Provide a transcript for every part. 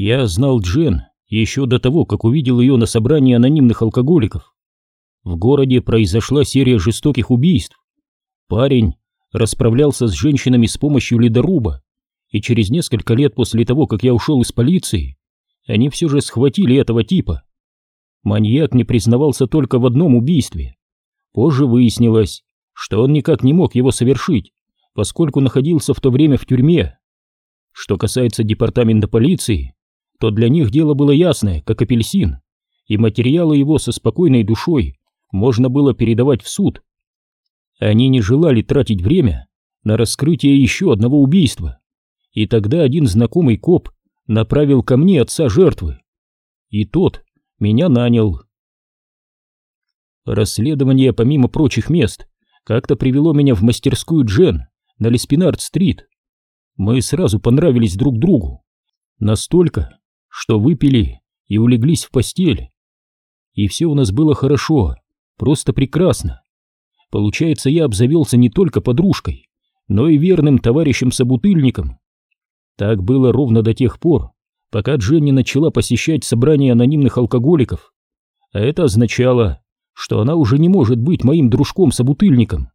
Я знал Джен еще до того, как увидел ее на собрании анонимных алкоголиков. В городе произошла серия жестоких убийств. Парень расправлялся с женщинами с помощью ледоруба, и через несколько лет после того, как я ушел из полиции, они все же схватили этого типа. Маньяк не признавался только в одном убийстве. Позже выяснилось, что он никак не мог его совершить, поскольку находился в то время в тюрьме. Что касается департамента полиции, то для них дело было ясное, как апельсин, и материалы его со спокойной душой можно было передавать в суд. Они не желали тратить время на раскрытие еще одного убийства, и тогда один знакомый коп направил ко мне отца жертвы, и тот меня нанял. Расследование, помимо прочих мест, как-то привело меня в мастерскую Джен на Леспинард-стрит. Мы сразу понравились друг другу. Настолько, что выпили и улеглись в постель. И все у нас было хорошо, просто прекрасно. Получается, я обзавелся не только подружкой, но и верным товарищем-собутыльником. Так было ровно до тех пор, пока Дженни начала посещать собрания анонимных алкоголиков. А это означало, что она уже не может быть моим дружком-собутыльником.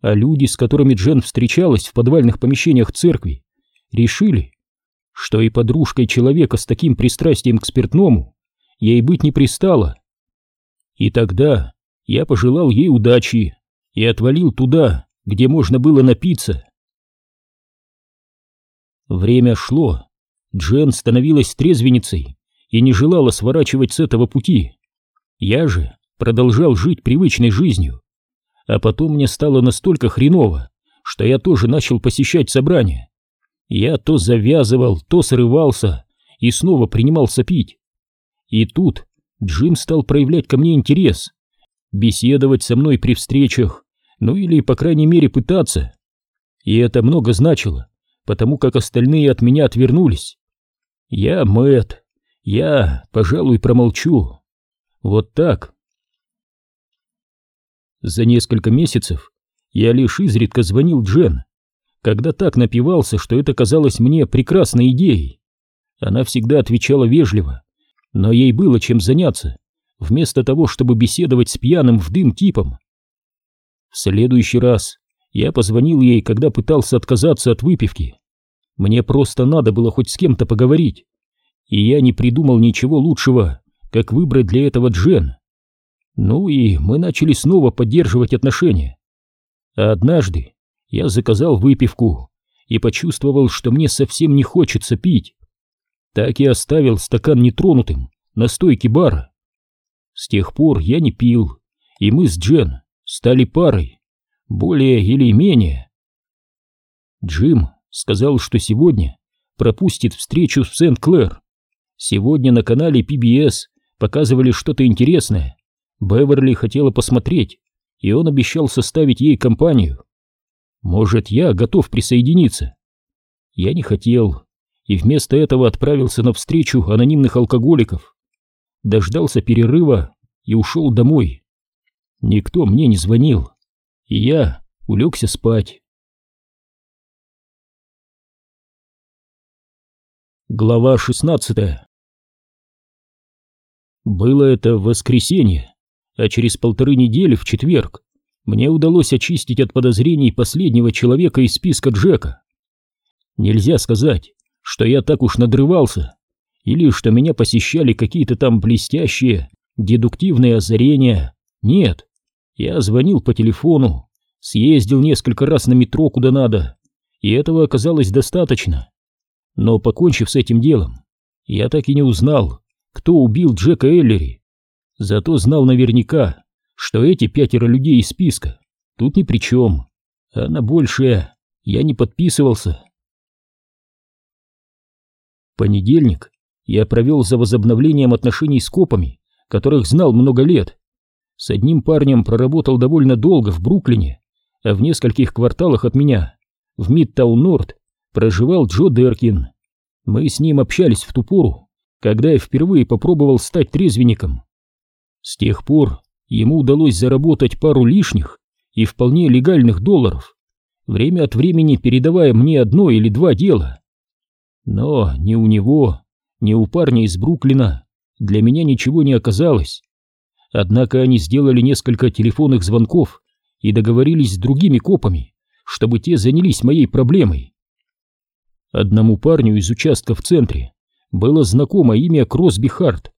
А люди, с которыми Джен встречалась в подвальных помещениях церкви, решили, что и подружкой человека с таким пристрастием к спиртному ей быть не пристало. И тогда я пожелал ей удачи и отвалил туда, где можно было напиться. Время шло, Джен становилась трезвенницей и не желала сворачивать с этого пути. Я же продолжал жить привычной жизнью. А потом мне стало настолько хреново, что я тоже начал посещать собрания. Я то завязывал, то срывался и снова принимался пить. И тут Джим стал проявлять ко мне интерес, беседовать со мной при встречах, ну или, по крайней мере, пытаться. И это много значило, потому как остальные от меня отвернулись. Я Мэт, я, пожалуй, промолчу. Вот так. За несколько месяцев я лишь изредка звонил Джен, когда так напивался, что это казалось мне прекрасной идеей. Она всегда отвечала вежливо, но ей было чем заняться, вместо того, чтобы беседовать с пьяным в дым типом. В следующий раз я позвонил ей, когда пытался отказаться от выпивки. Мне просто надо было хоть с кем-то поговорить, и я не придумал ничего лучшего, как выбрать для этого Джен. Ну и мы начали снова поддерживать отношения. А однажды я заказал выпивку и почувствовал, что мне совсем не хочется пить. Так и оставил стакан нетронутым на стойке бара. С тех пор я не пил, и мы с Джен стали парой, более или менее. Джим сказал, что сегодня пропустит встречу с Сент-Клэр. Сегодня на канале PBS показывали что-то интересное. Беверли хотела посмотреть, и он обещал составить ей компанию. Может, я готов присоединиться? Я не хотел, и вместо этого отправился на встречу анонимных алкоголиков. Дождался перерыва и ушел домой. Никто мне не звонил, и я улегся спать. Глава 16 Было это воскресенье, а через полторы недели в четверг мне удалось очистить от подозрений последнего человека из списка Джека. Нельзя сказать, что я так уж надрывался, или что меня посещали какие-то там блестящие дедуктивные озарения. Нет, я звонил по телефону, съездил несколько раз на метро куда надо, и этого оказалось достаточно. Но покончив с этим делом, я так и не узнал, кто убил Джека Эллери. Зато знал наверняка, что эти пятеро людей из списка тут ни при чем, а на большее я не подписывался. Понедельник я провел за возобновлением отношений с копами, которых знал много лет. С одним парнем проработал довольно долго в Бруклине, а в нескольких кварталах от меня, в Мидтаун-Норд, проживал Джо Деркин. Мы с ним общались в ту пору, когда я впервые попробовал стать трезвенником. С тех пор ему удалось заработать пару лишних и вполне легальных долларов, время от времени передавая мне одно или два дела. Но ни у него, ни у парня из Бруклина для меня ничего не оказалось. Однако они сделали несколько телефонных звонков и договорились с другими копами, чтобы те занялись моей проблемой. Одному парню из участка в центре было знакомо имя Кросби Харт.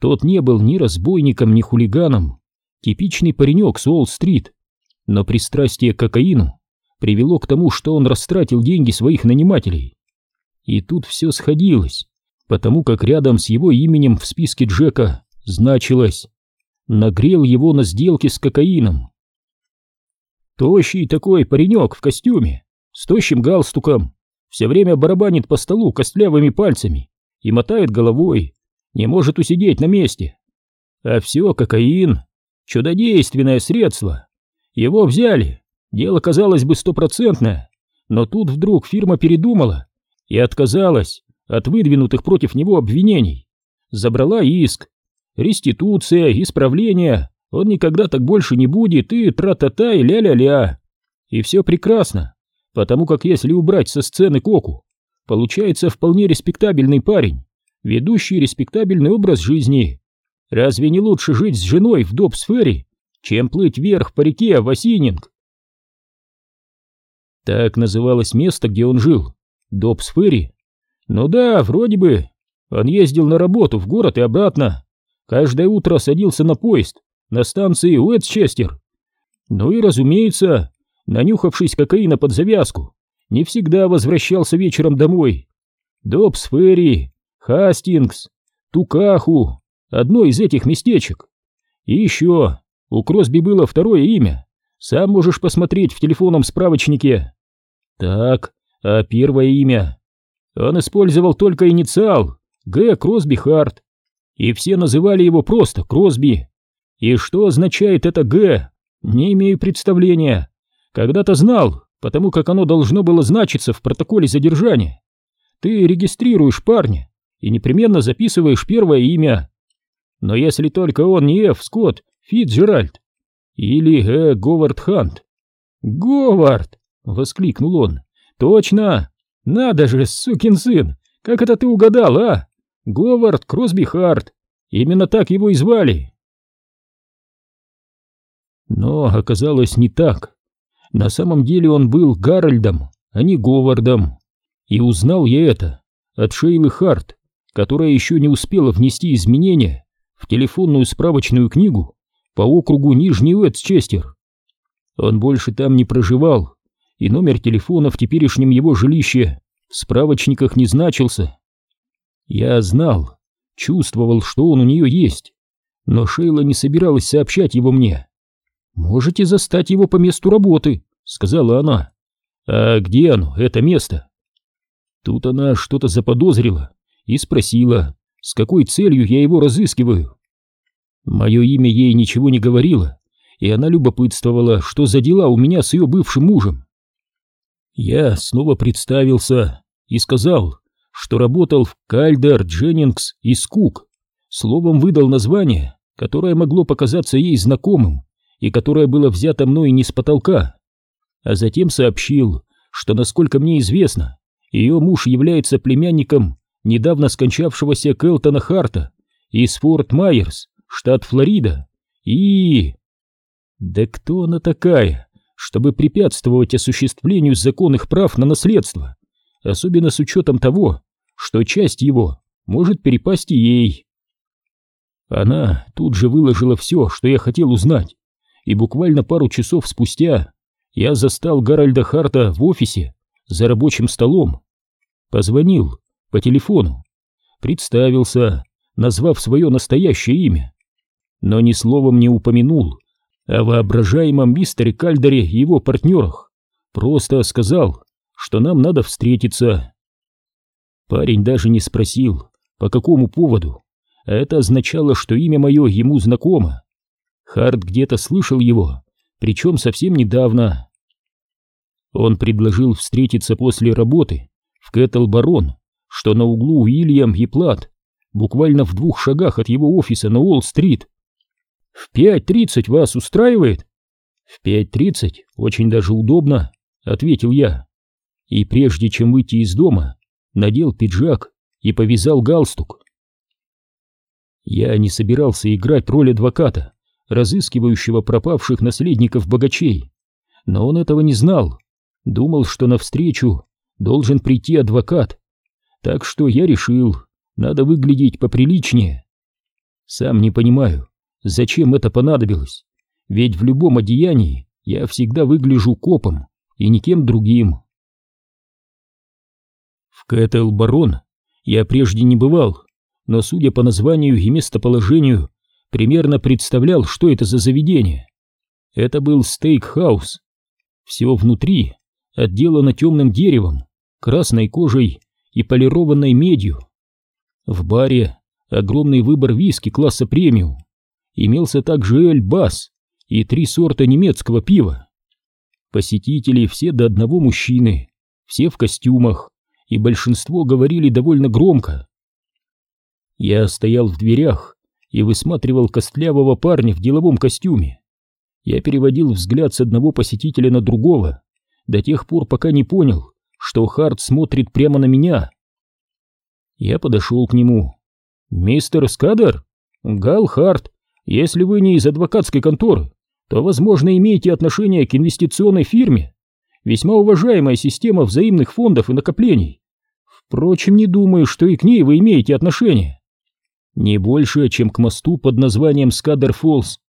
Тот не был ни разбойником, ни хулиганом, типичный паренек с Уолл-стрит, но пристрастие к кокаину привело к тому, что он растратил деньги своих нанимателей. И тут все сходилось, потому как рядом с его именем в списке Джека значилось «Нагрел его на сделке с кокаином». Тощий такой паренек в костюме, с тощим галстуком, все время барабанит по столу костлявыми пальцами и мотает головой, не может усидеть на месте. А все кокаин, чудодейственное средство. Его взяли, дело казалось бы стопроцентное, но тут вдруг фирма передумала и отказалась от выдвинутых против него обвинений. Забрала иск. Реституция, исправление, он никогда так больше не будет, и тра-та-та, и ля-ля-ля. И все прекрасно, потому как если убрать со сцены Коку, получается вполне респектабельный парень, ведущий респектабельный образ жизни. Разве не лучше жить с женой в доп-сфере, чем плыть вверх по реке в Осининг? Так называлось место, где он жил, доп-сфере. Ну да, вроде бы. Он ездил на работу в город и обратно. Каждое утро садился на поезд, на станции Уэтчестер. Ну и, разумеется, нанюхавшись кокаина под завязку, не всегда возвращался вечером домой. Добс Ферри, Хастингс, Тукаху, одно из этих местечек. И еще, у Кросби было второе имя, сам можешь посмотреть в телефонном справочнике. Так, а первое имя? Он использовал только инициал Г. Кросби Харт, и все называли его просто Кросби. И что означает это «Г»? Не имею представления. Когда-то знал, потому как оно должно было значиться в протоколе задержания. Ты регистрируешь парня и непременно записываешь первое имя. Но если только он не Ф. Скотт Фитджеральд или Э. Говард Хант. «Говард!» — воскликнул он. «Точно! Надо же, сукин сын! Как это ты угадал, а? Говард Кросби Харт! Именно так его и звали!» Но оказалось не так. На самом деле он был Гарольдом, а не Говардом. И узнал я это от Шейлы Харт, которая еще не успела внести изменения в телефонную справочную книгу по округу Нижний Уэтчестер. Он больше там не проживал, и номер телефона в теперешнем его жилище в справочниках не значился. Я знал, чувствовал, что он у нее есть, но Шейла не собиралась сообщать его мне. «Можете застать его по месту работы», — сказала она. «А где оно, это место?» Тут она что-то заподозрила и спросила, с какой целью я его разыскиваю. Мое имя ей ничего не говорило, и она любопытствовала, что за дела у меня с ее бывшим мужем. Я снова представился и сказал, что работал в Кальдер, Дженнингс и Скук, словом выдал название, которое могло показаться ей знакомым, и которое было взято мной не с потолка, а затем сообщил, что, насколько мне известно, ее муж является племянником недавно скончавшегося Келтона Харта из Форт Майерс, штат Флорида, и... Да кто она такая, чтобы препятствовать осуществлению законных прав на наследство, особенно с учетом того, что часть его может перепасть и ей? Она тут же выложила все, что я хотел узнать, и буквально пару часов спустя я застал Гарольда Харта в офисе за рабочим столом. Позвонил по телефону, представился, назвав свое настоящее имя, но ни словом не упомянул о воображаемом мистере Кальдере и его партнерах, просто сказал, что нам надо встретиться. Парень даже не спросил, по какому поводу, а это означало, что имя мое ему знакомо. Харт где-то слышал его, причем совсем недавно. Он предложил встретиться после работы в Кэтл-Барон, что на углу Уильям и Плат, буквально в двух шагах от его офиса на Уолл-стрит. «В пять тридцать вас устраивает?» «В пять тридцать очень даже удобно», — ответил я. И прежде чем выйти из дома, надел пиджак и повязал галстук. Я не собирался играть роль адвоката, разыскивающего пропавших наследников богачей, но он этого не знал, думал, что навстречу должен прийти адвокат, так что я решил, надо выглядеть поприличнее. Сам не понимаю, зачем это понадобилось, ведь в любом одеянии я всегда выгляжу копом и никем другим. В Кэтл Барон я прежде не бывал, но, судя по названию и местоположению, примерно представлял, что это за заведение. Это был стейк-хаус. Все внутри отделано темным деревом, красной кожей и полированной медью. В баре огромный выбор виски класса премиум. Имелся также эль «Басс» и три сорта немецкого пива. Посетители все до одного мужчины, все в костюмах, и большинство говорили довольно громко. Я стоял в дверях и высматривал костлявого парня в деловом костюме. Я переводил взгляд с одного посетителя на другого, до тех пор, пока не понял, что Харт смотрит прямо на меня. Я подошел к нему. «Мистер Скадер? Гал Харт, если вы не из адвокатской конторы, то, возможно, имеете отношение к инвестиционной фирме. Весьма уважаемая система взаимных фондов и накоплений. Впрочем, не думаю, что и к ней вы имеете отношение. Не больше, чем к мосту под названием Скадер Фоллс.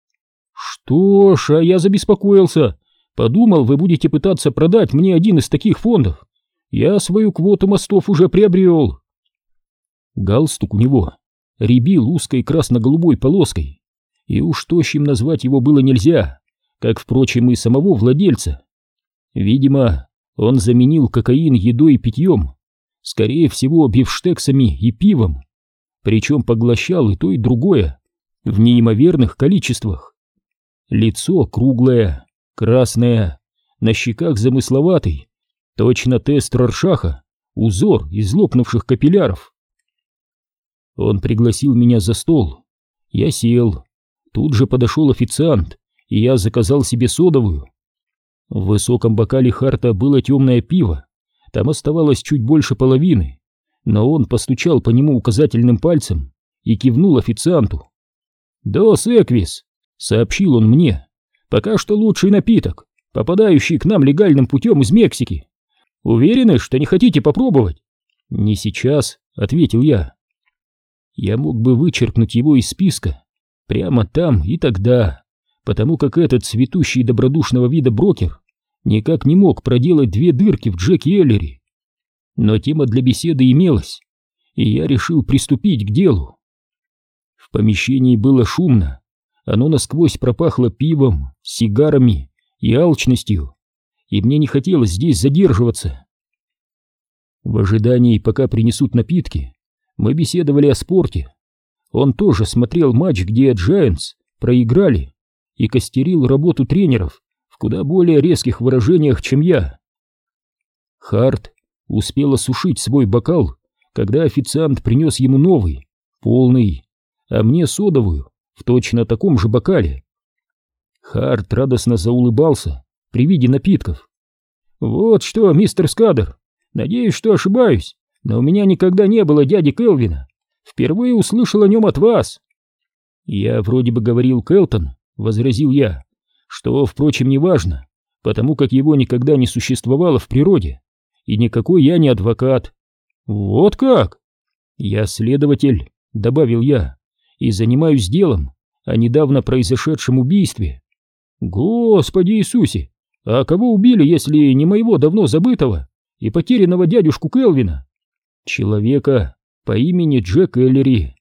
Что ж, а я забеспокоился. Подумал, вы будете пытаться продать мне один из таких фондов. Я свою квоту мостов уже приобрел. Галстук у него рябил узкой красно-голубой полоской и уж тощим назвать его было нельзя, как, впрочем, и самого владельца. Видимо, он заменил кокаин едой и питьем, скорее всего, бифштексами и пивом, причем поглощал и то, и другое в неимоверных количествах. Лицо круглое, красное, на щеках замысловатый, точно тест Роршаха, узор из лопнувших капилляров. Он пригласил меня за стол. Я сел, Тут же подошел официант, и я заказал себе содовую. В высоком бокале Харта было темное пиво, там оставалось чуть больше половины, но он постучал по нему указательным пальцем и кивнул официанту. «Дос Эквис», — сообщил он мне, — «пока что лучший напиток, попадающий к нам легальным путем из Мексики. Уверены, что не хотите попробовать?» «Не сейчас», — ответил я. Я мог бы вычеркнуть его из списка, Прямо там и тогда, потому как этот цветущий добродушного вида брокер никак не мог проделать две дырки в Джеке Эллери. Но тема для беседы имелась, и я решил приступить к делу. В помещении было шумно, оно насквозь пропахло пивом, сигарами и алчностью, и мне не хотелось здесь задерживаться. В ожидании, пока принесут напитки, мы беседовали о спорте, он тоже смотрел матч, где Giants проиграли, и костерил работу тренеров в куда более резких выражениях, чем я. Харт успел осушить свой бокал, когда официант принес ему новый, полный, а мне содовую, в точно таком же бокале. Харт радостно заулыбался при виде напитков. «Вот что, мистер Скадер, надеюсь, что ошибаюсь, но у меня никогда не было дяди Келвина, Впервые услышал о нем от вас. Я вроде бы говорил Келтон, возразил я, что, впрочем, не важно, потому как его никогда не существовало в природе, и никакой я не адвокат. Вот как? Я следователь, добавил я, и занимаюсь делом о недавно произошедшем убийстве. Господи Иисусе, а кого убили, если не моего давно забытого и потерянного дядюшку Келвина? Человека, по имени Джек Эллери.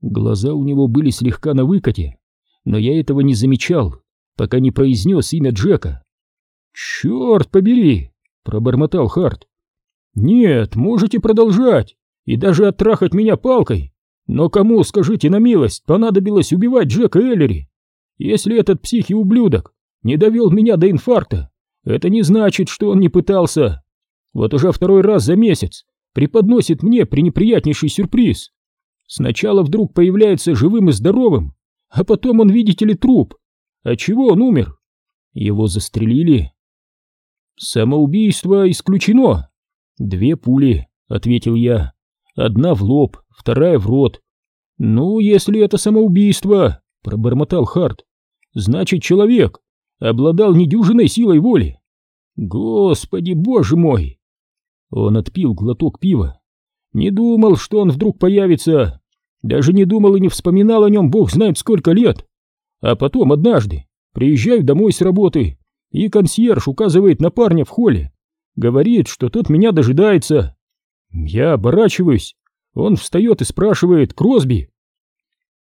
Глаза у него были слегка на выкате, но я этого не замечал, пока не произнес имя Джека. «Черт побери!» — пробормотал Харт. «Нет, можете продолжать и даже оттрахать меня палкой, но кому, скажите на милость, понадобилось убивать Джека Эллери? Если этот псих и ублюдок не довел меня до инфаркта, это не значит, что он не пытался. Вот уже второй раз за месяц преподносит мне пренеприятнейший сюрприз. Сначала вдруг появляется живым и здоровым, а потом он, видите ли, труп. А чего он умер? Его застрелили. Самоубийство исключено. Две пули, ответил я. Одна в лоб, вторая в рот. Ну, если это самоубийство, пробормотал Харт, значит, человек обладал недюжиной силой воли. Господи, боже мой! Он отпил глоток пива. Не думал, что он вдруг появится. Даже не думал и не вспоминал о нем бог знает сколько лет. А потом однажды приезжаю домой с работы, и консьерж указывает на парня в холле. Говорит, что тот меня дожидается. Я оборачиваюсь. Он встает и спрашивает «Кросби?»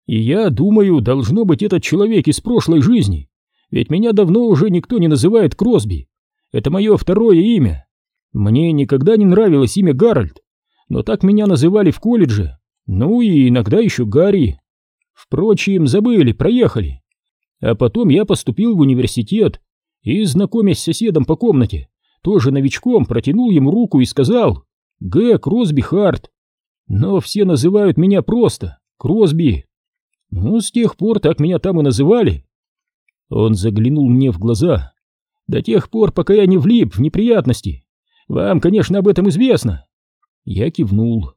И я думаю, должно быть этот человек из прошлой жизни. Ведь меня давно уже никто не называет Кросби. Это мое второе имя. Мне никогда не нравилось имя Гарольд, но так меня называли в колледже. Ну и иногда еще Гарри. Впрочем, забыли, проехали. А потом я поступил в университет и, знакомясь с соседом по комнате, тоже новичком, протянул ему руку и сказал «Г. Кросби Харт». Но все называют меня просто Кросби. Ну, с тех пор так меня там и называли. Он заглянул мне в глаза. До тех пор, пока я не влип в неприятности. Вам, конечно, об этом известно. Я кивнул.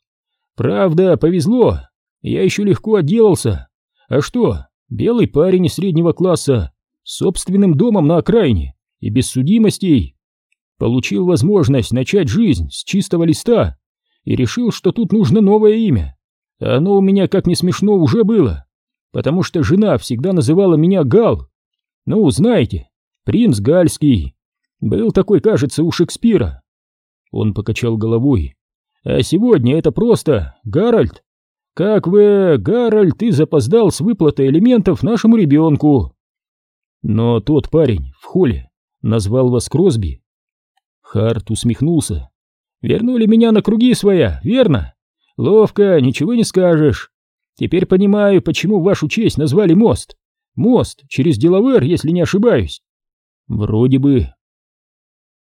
Правда, повезло. Я еще легко отделался. А что, белый парень из среднего класса, с собственным домом на окраине и без судимостей, получил возможность начать жизнь с чистого листа и решил, что тут нужно новое имя. оно у меня, как не смешно, уже было, потому что жена всегда называла меня Гал. Ну, знаете, принц Гальский. Был такой, кажется, у Шекспира. Он покачал головой. А сегодня это просто Гарольд. Как в «Гарольд, ты запоздал с выплатой алиментов нашему ребенку. Но тот парень в холле назвал вас Кросби. Харт усмехнулся. Вернули меня на круги своя, верно? Ловко, ничего не скажешь. Теперь понимаю, почему вашу честь назвали мост. Мост через Делавер, если не ошибаюсь. Вроде бы.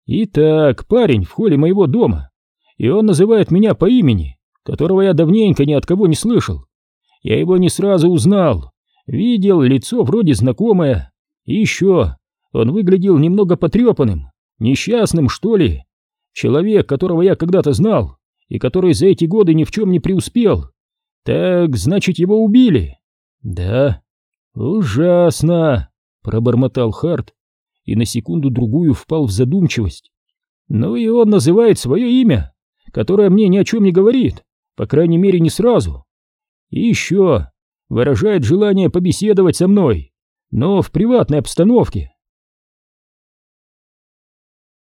Итак, парень в холле моего дома, и он называет меня по имени, которого я давненько ни от кого не слышал. Я его не сразу узнал, видел лицо вроде знакомое, и еще он выглядел немного потрепанным, несчастным, что ли. Человек, которого я когда-то знал, и который за эти годы ни в чем не преуспел. Так, значит, его убили? Да. Ужасно, пробормотал Харт, и на секунду-другую впал в задумчивость. Ну и он называет свое имя, которое мне ни о чем не говорит, по крайней мере не сразу. И еще выражает желание побеседовать со мной, но в приватной обстановке.